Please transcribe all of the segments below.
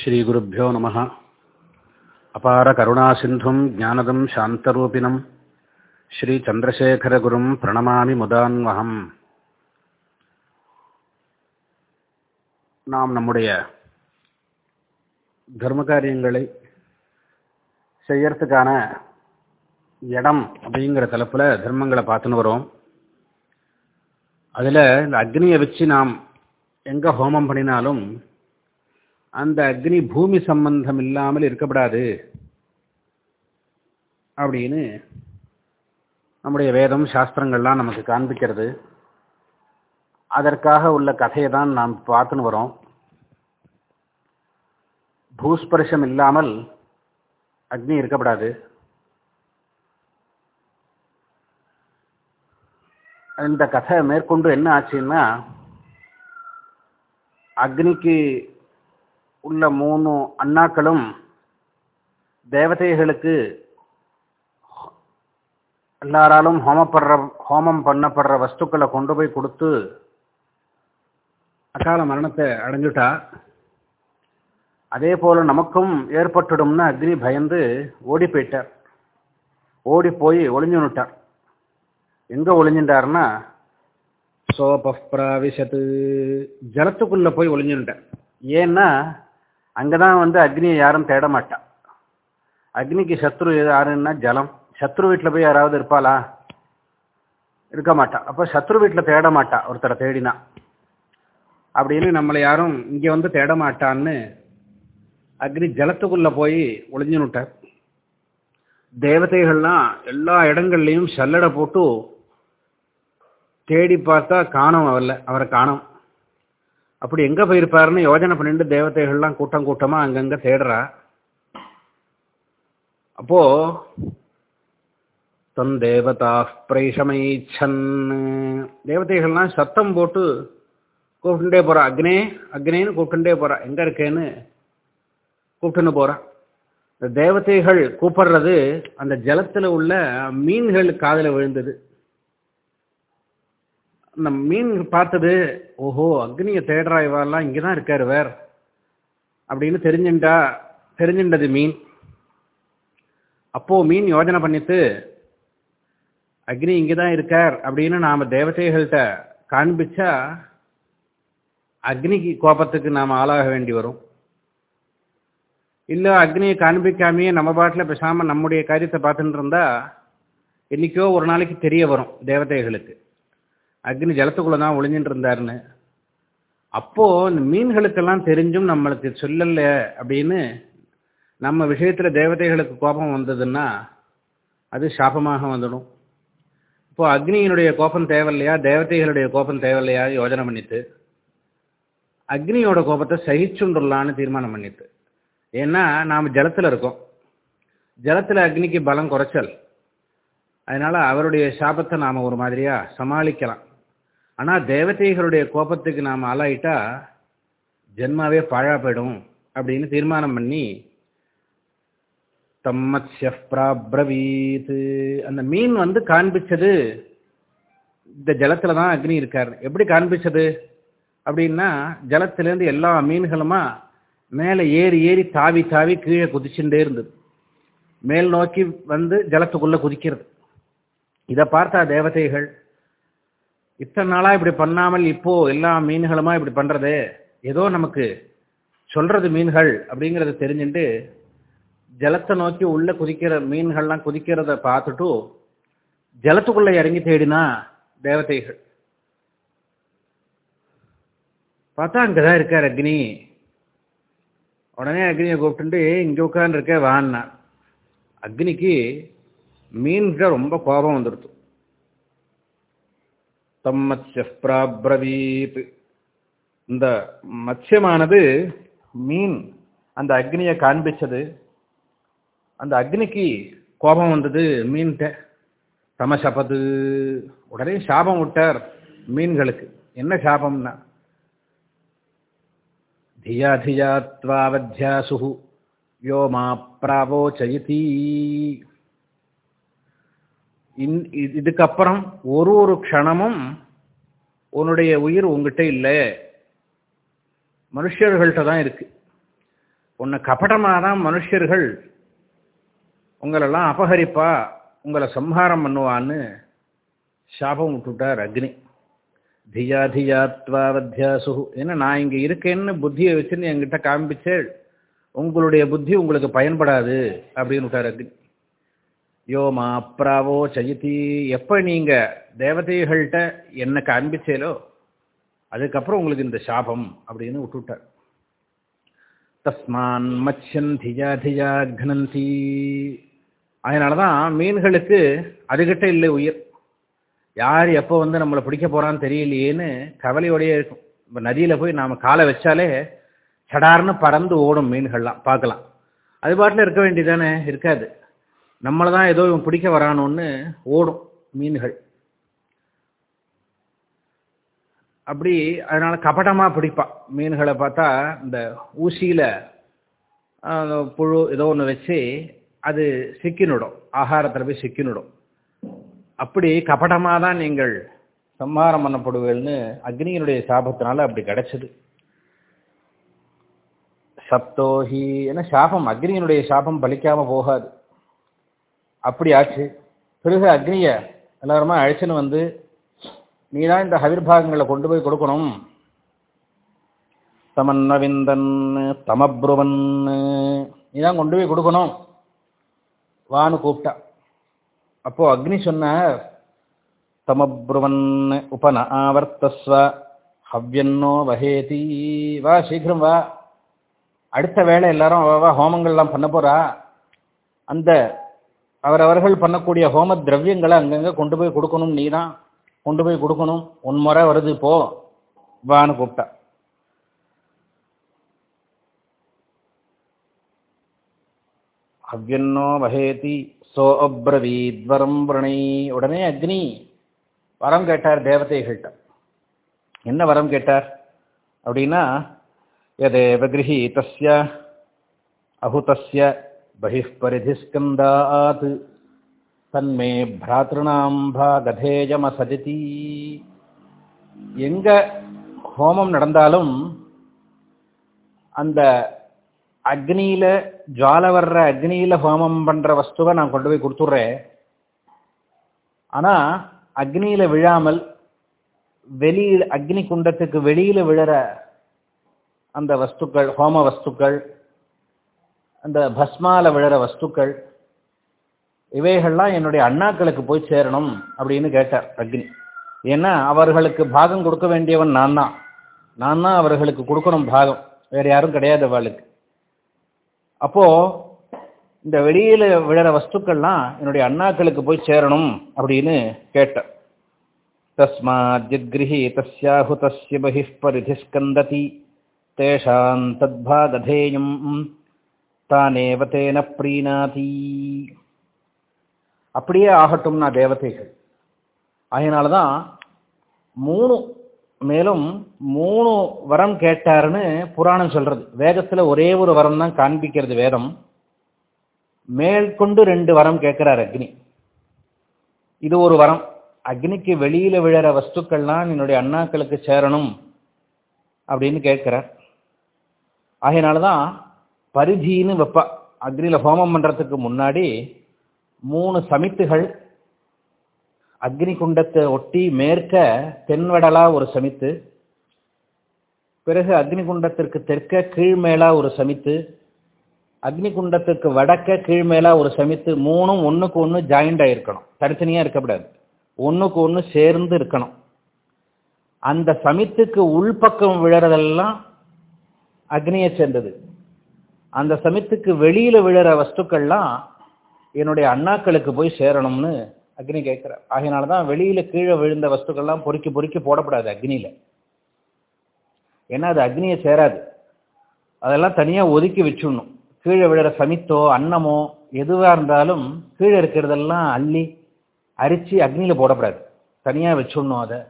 ஸ்ரீகுருப்போ நம. அபார கருணா சிந்தும் ஜானதம் சாந்தரூபிணம். ஸ்ரீ சந்திரசேகரகுரும் பிரணமாமி முதான்வகம் நாம் நம்முடைய தர்ம காரியங்களை செய்யறதுக்கான இடம் அப்படிங்கிற தலைப்பில் தர்மங்களை பார்த்துன்னு வரோம். அதில் இந்த அக்னியை வச்சு நாம் எங்கே ஹோமம் பண்ணினாலும் அந்த அக்னி பூமி சம்பந்தம் இல்லாமல் இருக்கப்படாது அப்படின்னு நம்முடைய வேதம் சாஸ்திரங்கள்லாம் நமக்கு காண்பிக்கிறது. அதற்காக உள்ள கதையை தான் நாம் பார்த்துன்னு வரோம். பூஸ்பர்ஷம் இல்லாமல் அக்னி இருக்கப்படாது. இந்த கதை மேற்கொண்டு என்ன ஆச்சுன்னா அக்னிக்கு உள்ள மூணு அண்ணாக்களும் தேவதைகளுக்கு எல்லாராலும் ஹோமப்படுற ஹோமம் பண்ணப்படுற வஸ்துக்களை கொண்டு போய் கொடுத்து அகால மரணத்தை அடைஞ்சுட்டா. அதே போல நமக்கும் ஏற்பட்டுடும்னு அக்னி பயந்து ஓடி போயிட்டார். ஓடி போய் ஒளிஞ்சுனுட்டார் எங்க ஒளிஞ்சுட்டார்னா சோபிராவிசத்து ஜலத்துக்குள்ள போய் ஒளிஞ்சுட்டார் ஏன்னா அங்கதான் வந்து அக்னியை யாரும் தேட மாட்டா. அக்னிக்கு சத்ரு யாருன்னா ஜலம். சத்ரு வீட்டில் போய் யாராவது இருப்பாளா? இருக்க மாட்டா. அப்போ சத்ரு வீட்டில் தேட மாட்டா ஒருத்தரை தேடினா. அப்படின்னு நம்மளை யாரும் இங்கே வந்து தேட மாட்டான்னு அக்னி ஜலத்துக்குள்ளே போய் ஒளிஞ்சுனுட்டார் தேவதைகள்லாம் எல்லா இடங்கள்லையும் சல்லடை போட்டு தேடி பார்த்தா காணும் அவரில் அவரை காணும். அப்படி எங்க போயிருப்பாருன்னு யோஜனை பண்ணிட்டு தேவதைகள்லாம் கூட்டம் கூட்டமா அங்கங்க தேடுறா. அப்போ தன் தேவதா பிரைஷமைச்சன் தேவதைகள்லாம் சத்தம் போட்டு கூப்பிட்டுட்டே போறா. அக்னே அக்னேன்னு கூப்பிட்டுட்டே போறா. எங்க இருக்கேன்னு கூப்பிட்டுன்னு போறா. இந்த தேவதைகள் கூப்பிடுறது அந்த ஜலத்துல உள்ள மீன்கள் காதல விழுந்தது. அந்த மீன் பார்த்தது ஓஹோ அக்னியை தேடுறா இவெல்லாம் இங்கே தான் இருக்கார் வேர் அப்படின்னு தெரிஞ்சுட்டா தெரிஞ்சுண்டது மீன். அப்போது மீன் யோஜனை பண்ணிட்டு அக்னி இங்கே தான் இருக்கார் அப்படின்னு நாம் தேவதைகள்கிட்ட காண்பிச்சா அக்னிக்கு கோபத்துக்கு நாம் ஆளாக வேண்டி வரும். இல்லை அக்னியை காண்பிக்காமையே நம்ம பாட்டில் பேசாமல் நம்முடைய காரியத்தை பார்த்துட்டு இருந்தால் என்னைக்கோ ஒரு நாளைக்கு தெரிய வரும் தேவதைகளுக்கு. அக்னி ஜலத்துக்குள்ள தான் ஒளிஞ்சிட்டு இருந்தாருன்னு அப்போ இந்த மீன்களுக்கெல்லாம் தெரிஞ்சும் நம்மளுக்கு சொல்லல அப்படின்னு நம்ம விஷயத்துல தேவதைகளுக்கு கோபம் வந்ததுன்னா அது சாபமாக வந்துடும். இப்போ அக்னியினுடைய கோபம் தேவையில்லையா? தேவதைகளுடைய கோபம் தேவையில்லையா? யோஜனை பண்ணிட்டு. அக்னியோட கோபத்தை சகிச்சுண்டுலான்னு தீர்மானம் பண்ணிட்டு. ஏன்னா நாம் ஜலத்தில் இருக்கோம். ஜலத்தில் அக்னிக்கு பலம் குறைச்சல். அதனால அவருடைய சாபத்தை நாம் ஒரு மாதிரியாக சமாளிக்கலாம். ஆனால் தேவதைகளுடைய கோபத்துக்கு நாம் ஆளாயிட்டா ஜென்மாவே பாழா போயிடும் அப்படின்னு தீர்மானம் பண்ணி தம்மத்ய பிராப்ரவீத். அந்த மீன் வந்து காண்பிச்சது இந்த ஜலத்தில் தான் அக்னி இருக்கார். எப்படி காண்பிச்சது? அப்படின்னா ஜலத்திலேருந்து எல்லா மீன்களுமா மேலே ஏறி ஏறி தாவி தாவி கீழே குதிச்சுட்டே இருந்தது. மேல் நோக்கி வந்து ஜலத்துக்குள்ளே குதிக்கிறது. இதை பார்த்தா தேவதைகள் இத்தனை நாளாக இப்படி பண்ணாமல் இப்போ எல்லா மீன்களுமா இப்படி பண்ணுறது ஏதோ நமக்கு சொல்றது மீன்கள் அப்படிங்கிறத தெரிஞ்சுட்டு ஜலத்தை நோக்கி உள்ள குதிக்கிற மீன்கள்லாம் குதிக்கிறத பார்த்துட்டு ஜலத்துக்குள்ள இறங்கி தேடினா தேவதைகள். பார்த்தா அங்கதான் இருக்கார் அக்னி. உடனே அக்னியை கூப்பிட்டு இங்கே உட்காந்துருக்க வான்னா. அக்னிக்கு மீன்கிட்ட ரொம்ப கோபம் தம் தம்மத்ய பிராப்ரவீத். இந்த மத்யமானது மீன் அந்த அக்னியை காண்பிச்சது. அந்த அக்னிக்கு கோபம் வந்தது மீன்கிட்ட தமசபது. உடனே சாபம் விட்டார் மீன்களுக்கு. என்ன சாபம்னா? தியா தியா துவாவத்யாசு யோ மா பிராவோச்சயதி. இதுக்கப்புறம் ஒரு ஒரு க்ஷணமும் உன்னுடைய உயிர் உங்ககிட்ட இல்லை. மனுஷர்கள்ட்ட தான் இருக்கு. உன்னை கபடமாக தான் மனுஷர்கள் உங்களெல்லாம் அபகரிப்பா உங்களை சம்ஹாரம் பண்ணுவான்னு சாபம் விட்டுட்டார் அக்னி. தியா தியாத்வா வத்தியாசு ஏன்னா நான் இங்கே இருக்கேன்னு புத்தியை வச்சுன்னு என்கிட்ட காமிச்சேள் உங்களுடைய புத்தி உங்களுக்கு பயன்படாது அப்படின்னு விட்டார் அக்னி. யோமா அப்ராவோ சயிதி எப்போ நீங்கள் தேவதைகள்கிட்ட என்ன காண்பிச்சேலோ அதுக்கப்புறம் உங்களுக்கு இந்த சாபம் அப்படின்னு விட்டுவிட்டார். தஸ்மான் மச்சன் திஜா திஜா கனந்தி. அதனால தான் மீன்களுக்கு அதுகிட்ட இல்லை உயிர். யார் எப்போ வந்து நம்மளை பிடிக்க போகிறான்னு தெரியலையேன்னு கவலையோடையே இருக்கும். இப்போ நதியில் போய் நாம் காலை வச்சாலே சடார்னு பறந்து ஓடும் மீன்கள்லாம் பார்க்கலாம். அது பாட்டில் இருக்க வேண்டியதானே இருக்காது. நம்மளை தான் ஏதோ இவன் பிடிக்க வரானோன்னு ஓடும் மீன்கள். அப்படி அதனால கபடமாக பிடிப்பான் மீன்களை பார்த்தா இந்த ஊசியில் புழு ஏதோ ஒன்று வச்சு அது சிக்கினுடும். ஆகாரத்தில் போய் சிக்கினுடும். அப்படி கபடமாக தான் நீங்கள் சம்ஹாரம் பண்ணப்படுவீர்கள்னு அக்னியினுடைய சாபத்தினால அப்படி கிடைச்சது. சப்தோஹி ஏன்னா சாபம் அக்னியினுடைய சாபம் பலிக்காமல் போகாது. அப்படி ஆச்சு. பிறகு அக்னிய எல்லாருமா அழைச்சின்னு வந்து நீ தான் இந்த ஹவிர்பாகங்களை கொண்டு போய் கொடுக்கணும். தமன்னவிந்தன் தமப்ருவன் நீ தான் கொண்டு போய் கொடுக்கணும். வான்னு கூப்பிட்டா. அப்போ அக்னி சொன்னார் தமப்ருவன் உபன ஆவர்த்தஸ்வ ஹவ்யன்னோ வஹேதி வா சீக்கிரம் வா. அடுத்த வேலை எல்லாரும் அவ வா ஹோமங்கள்லாம் பண்ண போறா. அந்த அவரவர்கள் பண்ணக்கூடிய ஹோம திரவியங்களை அங்கங்கே கொண்டு போய் கொடுக்கணும் நீ தான் கொண்டு போய் கொடுக்கணும். உன் முறை வருது போ வான்னு கூப்பிட்டா. அவ்யன்னோ வகேதி சோ அப்ரவீத்வரம் பிரணை. உடனே அக்னி வரம் கேட்டார் தேவதைகள்கிட்ட. என்ன வரம் கேட்டார்? அப்படின்னா எதேவ கிரகீதஸ்ய அகுதஸ்ய பகிஷ் பரிதிஸ்கந்தாத் தன்மே பிராத்ருணாம் பாகதேஜமசதிதி எங்க ஹோமம் நடந்தாலும் அந்த அக்னியில ஜுவால வர்ற அக்னியில ஹோமம் பண்ற வஸ்துவை நான் கொண்டு போய் கொடுத்துட்றேன். ஆனா அக்னியில விழாமல் வெளியில் அக்னி குண்டத்துக்கு வெளியில விழற அந்த வஸ்துக்கள் ஹோம வஸ்துக்கள் அந்த பஸ்மால விழற வஸ்துக்கள் இவைகள்லாம் என்னுடைய அண்ணாக்களுக்கு போய் சேரணும் அப்படின்னு கேட்டார் அக்னி. ஏன்னா அவர்களுக்கு பாகம் கொடுக்க வேண்டியவன் நான் தான் நான் தான் அவர்களுக்கு கொடுக்கணும் பாகம். வேற யாரும் கிடையாது அவளுக்கு. அப்போ இந்த வெளியில விழற வஸ்துக்கள்லாம் என்னுடைய அண்ணாக்களுக்கு போய் சேரணும் அப்படின்னு கேட்டார். தஸ்மாத் ஜித்கிருஹி தஸ்யாஹு தஸ்ய பகிஷ் பரிதிஸ்கந்ததி தேஷாம் தத்பாகதேயம் தானேவ தேன பிரீணாதி அப்படியே ஆகட்டும்னா தேவதைகள். அதனால தான் மூணு மேலும் மூணு வரம் கேட்டாருன்னு புராணம் சொல்றது. வேதத்தில் ஒரே ஒரு வரம் தான் காண்பிக்கிறது வேதம். மேற்கொண்டு ரெண்டு வரம் கேட்கிறார் அக்னி. இது ஒரு வரம். அக்னிக்கு வெளியில விழற வஸ்துக்கள்லாம் என்னுடைய அண்ணாக்களுக்கு சேரணும் அப்படின்னு கேட்கிறார். அதனாலதான் பரிஜின்னு வைப்பா. அக்னியில் ஹோமம் பண்ணுறதுக்கு முன்னாடி மூணு சமித்துகள் அக்னி குண்டத்தை ஒட்டி மேற்க தென்வடலா ஒரு சமித்து பிறகு அக்னி குண்டத்திற்கு தெற்க கீழ்மேலா ஒரு சமித்து அக்னி குண்டத்துக்கு வடக்க கீழ்மேலா ஒரு சமித்து மூணும் ஒன்றுக்கு ஒன்று ஜாயிண்ட் ஆகிருக்கணும் தனித்தனியாக இருக்கக்கூடாது ஒன்றுக்கு ஒன்று சேர்ந்து இருக்கணும். அந்த சமித்துக்கு உள்பக்கம் விழறதெல்லாம் அக்னியை சேர்ந்தது. அந்த சமித்துக்கு வெளியில் விழுற வஸ்துக்கள்லாம் என்னுடைய அண்ணாக்களுக்கு போய் சேரணும்னு அக்னி கேட்கிறார். ஆகையினால தான் வெளியில் கீழே விழுந்த வஸ்துக்கள்லாம் பொறுக்கி பொறுக்கி போடப்படாது அக்னியில். ஏன்னா அது அக்னியை சேராது. அதெல்லாம் தனியாக ஒதுக்கி வச்சுடணும். கீழே விழுற சமித்தோ அன்னமோ எதுவாக இருந்தாலும் கீழே இருக்கிறதெல்லாம் அள்ளி அரிச்சு அக்னியில் போடப்படாது. தனியாக வச்சுடணும் அதை.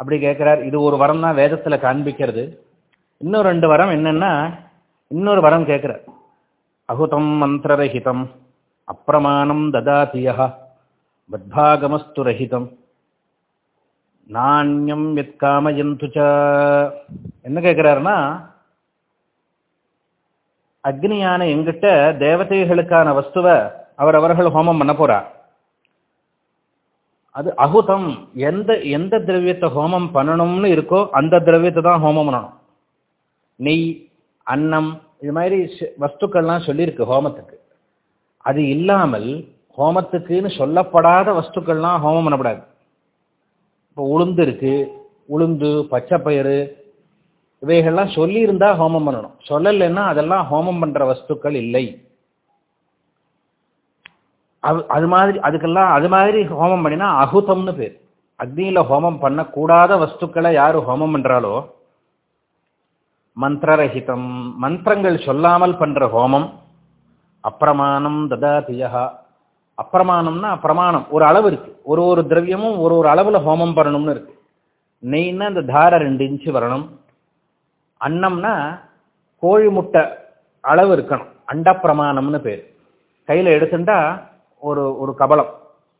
அப்படி கேட்குறார் இது ஒரு வரம் தான் வேதத்தில் காண்பிக்கிறது. இன்னும் ரெண்டு வரம் என்னென்னா இன்னொரு வரம் கேட்குற அகுதம் மந்திரரஹிதம். அப்பிரமாணம் ததாதியா பத்பாகமஸ்து ரஹிதம். நாண்யம் எத் காமயந்து என்ன கேட்குறாருன்னா அக்னியான எங்கிட்ட தேவதைகளுக்கான வஸ்துவை அவரவர்கள் ஹோமம் பண்ண போறார் அது அகுதம் எந்த எந்த திரவியத்தை ஹோமம் பண்ணணும்னு இருக்கோ அந்த திரவியத்தை தான் ஹோமம் பண்ணணும். நெய் அன்னம் இது மாதிரி வஸ்துக்கள்லாம் சொல்லியிருக்கு ஹோமத்துக்கு. அது இல்லாமல் ஹோமத்துக்குன்னு சொல்லப்படாத வஸ்துக்கள்லாம் ஹோமம் பண்ணக்கூடாது இப்போ உளுந்து இருக்கு உளுந்து பச்சைப்பயிறு இவைகள்லாம் சொல்லியிருந்தா ஹோமம் பண்ணணும். சொல்லலைன்னா அதெல்லாம் ஹோமம் பண்ணுற வஸ்துக்கள் இல்லை. அது அது மாதிரி அதுக்கெல்லாம் அது மாதிரி ஹோமம் பண்ணினா அகுதம்னு பேர். அக்னியில் ஹோமம் பண்ணக்கூடாத வஸ்துக்களை யார் ஹோமம் பண்ணுறாலோ மந்திரரகிதம். மந்திரங்கள் சொல்லாமல் பண்ற ஹோமம் அப்பிரமாணம் ததாதியா அப்பிரமாணம்னா பிரமாணம் ஒரு அளவு இருக்கு. ஒரு ஒரு திரவியமும் ஒரு ஒரு அளவுல ஹோமம் பண்ணணும்னு இருக்கு. நெய்னா இந்த தாரை ரெண்டு இன்ச்சு வரணும். அன்னம்னா கோழி முட்டை அளவு இருக்கணும். அண்டப்பிரமாணம்னு பேர். கையில எடுத்துட்டா ஒரு ஒரு கபலம்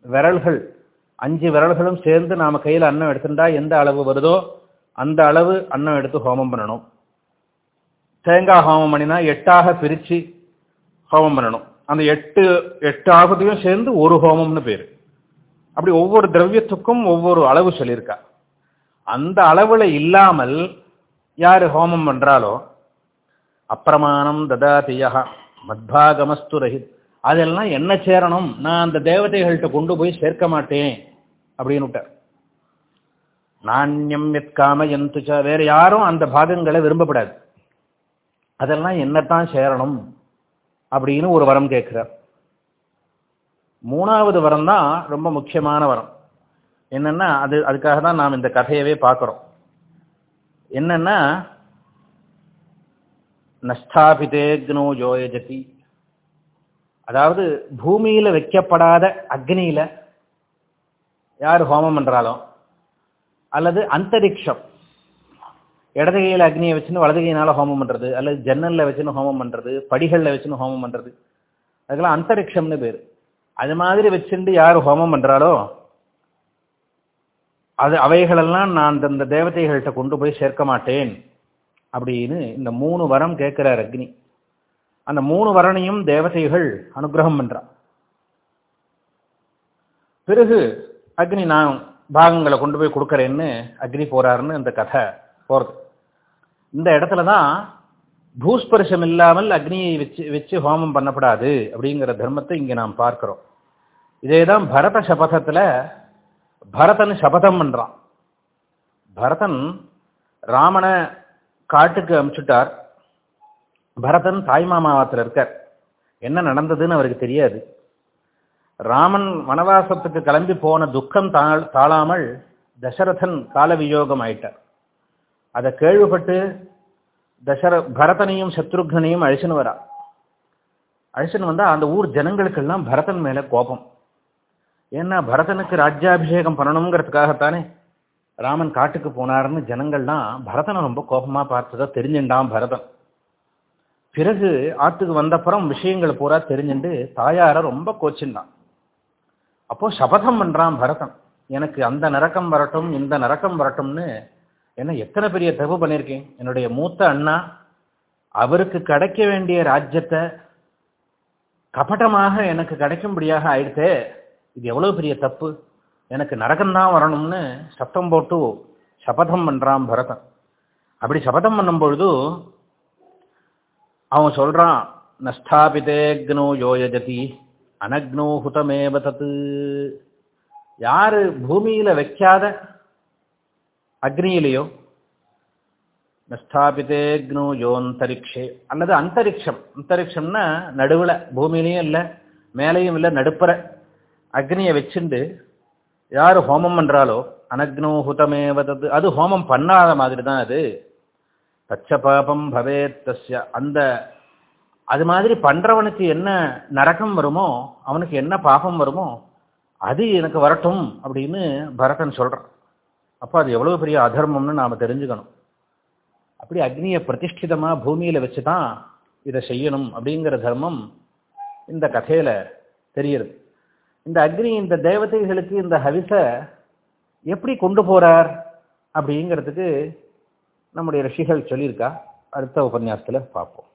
விரல்கள் அஞ்சு விரல்களும் சேர்ந்து நாம கையில அன்னம் எடுத்துட்டா எந்த அளவு வருதோ அந்த அளவு அன்னம் எடுத்து ஹோமம் பண்ணணும். தேங்காய் ஹோமம் பண்ணினா எட்டாக பிரித்து ஹோமம் பண்ணணும். அந்த எட்டு எட்டு ஆகத்தையும் சேர்ந்து ஒரு ஹோமம்னு பேர். அப்படி ஒவ்வொரு திரவியத்துக்கும் ஒவ்வொரு அளவு சொல்லியிருக்கா. அந்த அளவில் இல்லாமல் யார் ஹோமம் பண்ணுறாலோ அப்பிரமாணம் ததாதியா மத்பாகமஸ்து ரஹித் அதெல்லாம் என்ன சேரணும்? நான் அந்த தேவதைகள்கிட்ட கொண்டு போய் சேர்க்க மாட்டேன் அப்படின்னு விட்டார் நாண்யம் எத்காம எந்துச்சா வேற யாரும் அந்த பாகங்களை விரும்பப்படாது. அதெல்லாம் என்னத்தான் சேரணும் அப்படின்னு ஒரு வரம் கேட்கிறார். மூணாவது வரம் தான் ரொம்ப முக்கியமான வரம். என்னன்னா அது அதுக்காக தான் நாம் இந்த கதையவே பார்க்குறோம். என்னன்னா நஷ்டாபிதேக்னோ ஜோயஜதி. அதாவது பூமியில வைக்கப்படாத அக்னியில யார் ஹோமம் பண்றாலோ அல்லது அந்தரிக்ஷம் இடது கையில் அக்னியை வச்சுன்னு வலது கையினால ஹோமம் பண்றது அல்லது ஜன்னல்ல வச்சுன்னு ஹோமம் பண்றது படிகள்ல வச்சுன்னு ஹோமம் பண்றது. அதுக்கெல்லாம் அந்தரிக்ஷம்னு பேரு. அது மாதிரி வச்சுட்டு யார் ஹோமம் பண்றாலோ அது அவைகளெல்லாம் நான் இந்த தேவதைகள்கிட்ட கொண்டு போய் சேர்க்க மாட்டேன் அப்படின்னு இந்த மூணு வரம் கேட்கிறார் அக்னி. அந்த மூணு வரனையும் தேவதைகள் அனுகிரகம் பண்றா. பிறகு அக்னி நான் பாகங்களை கொண்டு போய் கொடுக்கறேன்னு அக்னி போறாருன்னு அந்த கதை போறது. இந்த இடத்துல தான் பூஸ்பர்ஷம் இல்லாமல் அக்னியை வச்சு வச்சு ஹோமம் பண்ணப்படாது அப்படிங்கிற தர்மத்தை இங்கே நாம் பார்க்கிறோம். இதே தான் பரத சபதத்தில் பரதன் சபதம் பண்ணுறான் பரதன் ராமனை காட்டுக்கு அமுச்சுட்டார். பரதன் தாய்மாமாவத்தில் இருக்கார். என்ன நடந்ததுன்னு அவருக்கு தெரியாது. ராமன் வனவாசத்துக்கு கிளம்பி போன துக்கம் தாழ் தாழாமல் தசரதன் காலவியோகம் ஆயிட்டார் அதை கேள்விப்பட்டு தசர பரதனையும் சத்ருக்னையும் அழிச்சுன்னு வரா. அழிச்சுன்னு வந்தால் அந்த ஊர் ஜனங்களுக்கெல்லாம் பரதன் மேலே கோபம். ஏன்னா பரதனுக்கு ராஜ்யாபிஷேகம் பண்ணணுங்கிறதுக்காகத்தானே ராமன் காட்டுக்கு போனாருன்னு ஜனங்கள்லாம் பரதனை ரொம்ப கோபமாக பார்த்ததா தெரிஞ்சுட்டான் பரதன். பிறகு ஆற்றுக்கு வந்தப்புறம் விஷயங்கள் பூரா தெரிஞ்சுண்டு தாயாரை ரொம்ப கோச்சின்னான் அப்போது சபதம் பண்ணுறான் பரதன். எனக்கு அந்த நரக்கம் வரட்டும் இந்த நரக்கம் வரட்டும்னு என்ன எத்தனை பெரிய தப்பு பண்ணியிருக்கேன் என்னுடைய மூத்த அண்ணா அவருக்கு கிடைக்க வேண்டிய ராஜ்யத்தை கபட்டமாக எனக்கு கிடைக்கும்படியாக ஆயிடுத்தே இது எவ்வளோ பெரிய தப்பு? எனக்கு நரகம்தான் வரணும்னு சத்தம் போட்டு சபதம் பண்ணுறான் பரதன். அப்படி சபதம் பண்ணும்பொழுது அவன் சொல்கிறான் நஷ்டாபிதேக்னோ யோயஜதி அனக்னோ ஹுதமேவ தத்து யார் பூமியில் வைக்காத அக்னியிலேயோ நஸ்தாபிதேக்னோ யோந்தரிக்ஷே. அல்லது அந்தரிக்ஷம். அந்தரிக்ஷம்னா நடுவில் பூமியிலையும் இல்லை மேலையும் இல்லை நடுப்புற. அக்னியை வச்சுண்டு யார் ஹோமம் பண்ணுறாலோ அனக்னோ ஹுதமேவ தத்து அது ஹோமம் பண்ணாத மாதிரி தான் அது. தச்ச பாபம் பவேத் தஸ்ய. அந்த அது மாதிரி பண்ணுறவனுக்கு என்ன நரகம் வருமோ அவனுக்கு என்ன பாபம் வருமோ அது எனக்கு வரட்டும் அப்படின்னு பரதன் சொல்கிறான் அப்போ அது எவ்வளோ பெரிய அதர்மம்னு நாம் தெரிஞ்சுக்கணும். அப்படி அக்னியை பிரதிஷ்டிதமாக பூமியில் வச்சு தான் இதை செய்யணும் அப்படிங்கிற தர்மம் இந்த கதையில் தெரியுது. இந்த அக்னி இந்த தேவதைகளுக்கு இந்த ஹவிசை எப்படி கொண்டு போகிறார் அப்படிங்கிறதுக்கு நம்முடைய ரிஷிகள் சொல்லியிருக்கா? அடுத்த உபன்யாசத்தில் பார்ப்போம்.